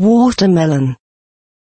watermelon.